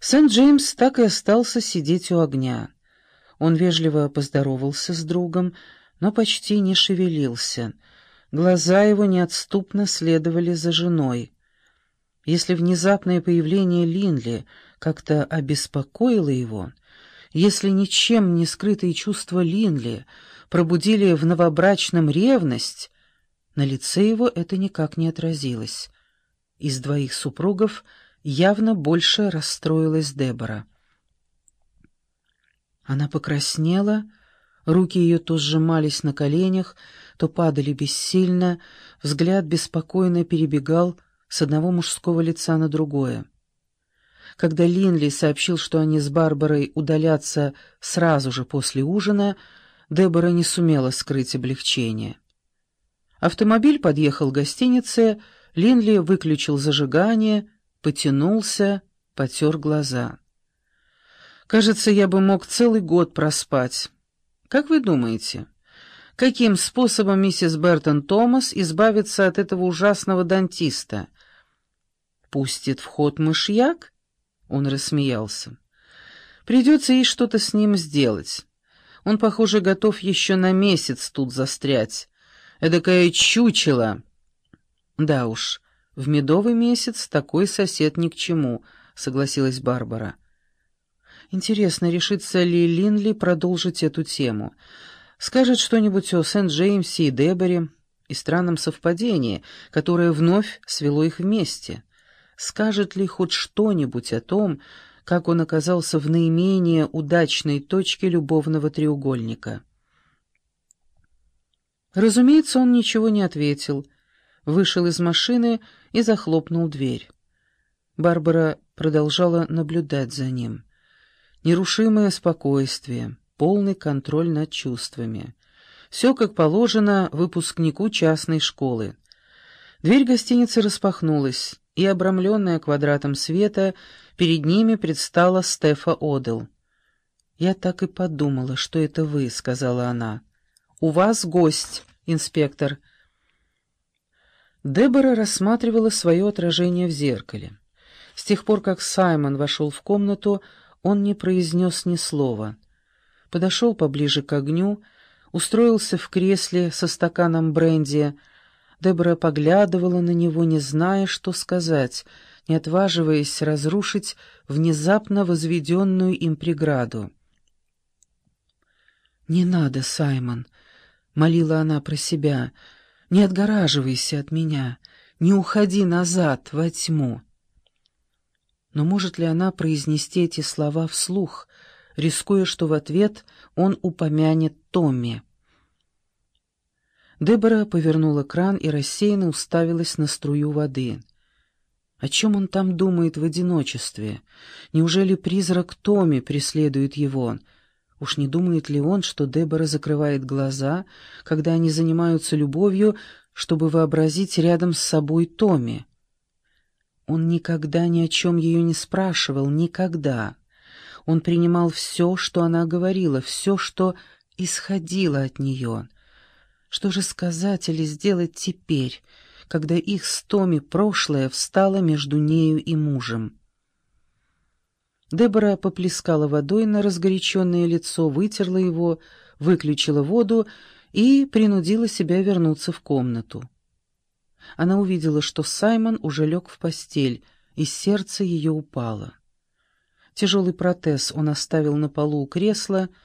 Сент-Джеймс так и остался сидеть у огня. Он вежливо поздоровался с другом, но почти не шевелился. Глаза его неотступно следовали за женой. Если внезапное появление Линли как-то обеспокоило его, если ничем не скрытые чувства Линли пробудили в новобрачном ревность, на лице его это никак не отразилось. Из двоих супругов явно больше расстроилась Дебора. Она покраснела, руки ее то сжимались на коленях, то падали бессильно, взгляд беспокойно перебегал с одного мужского лица на другое. Когда Линли сообщил, что они с Барбарой удалятся сразу же после ужина, Дебора не сумела скрыть облегчение. Автомобиль подъехал к гостинице, Линли выключил зажигание, потянулся, потер глаза. «Кажется, я бы мог целый год проспать. Как вы думаете, каким способом миссис Бертон Томас избавится от этого ужасного дантиста? Пустит в ход мышьяк?» Он рассмеялся. «Придется ей что-то с ним сделать. Он, похоже, готов еще на месяц тут застрять. Эдакое чучело». «Да уж, в медовый месяц такой сосед ни к чему», — согласилась Барбара. «Интересно, решится ли Линли продолжить эту тему? Скажет что-нибудь о Сент-Джеймсе и Деборе и странном совпадении, которое вновь свело их вместе?» скажет ли хоть что-нибудь о том, как он оказался в наименее удачной точке любовного треугольника. Разумеется, он ничего не ответил, вышел из машины и захлопнул дверь. Барбара продолжала наблюдать за ним. Нерушимое спокойствие, полный контроль над чувствами. Все как положено выпускнику частной школы. Дверь гостиницы распахнулась и, обрамленная квадратом света, перед ними предстала Стефа Одел. «Я так и подумала, что это вы», — сказала она. «У вас гость, инспектор». Дебора рассматривала свое отражение в зеркале. С тех пор, как Саймон вошел в комнату, он не произнес ни слова. Подошел поближе к огню, устроился в кресле со стаканом бренди, Дебора поглядывала на него, не зная, что сказать, не отваживаясь разрушить внезапно возведенную им преграду. «Не надо, Саймон», — молила она про себя, — «не отгораживайся от меня, не уходи назад, во тьму». Но может ли она произнести эти слова вслух, рискуя, что в ответ он упомянет Томми? Дебора повернула кран и рассеянно уставилась на струю воды. О чем он там думает в одиночестве? Неужели призрак Томи преследует его? Уж не думает ли он, что Дебора закрывает глаза, когда они занимаются любовью, чтобы вообразить рядом с собой Томи? Он никогда ни о чем ее не спрашивал, никогда. Он принимал все, что она говорила, все, что исходило от нее — что же сказать или сделать теперь, когда их с Томи прошлое встало между нею и мужем? Дебора поплескала водой на разгоряченное лицо, вытерла его, выключила воду и принудила себя вернуться в комнату. Она увидела, что Саймон уже лег в постель, и сердце ее упало. Тяжелый протез он оставил на полу у кресла,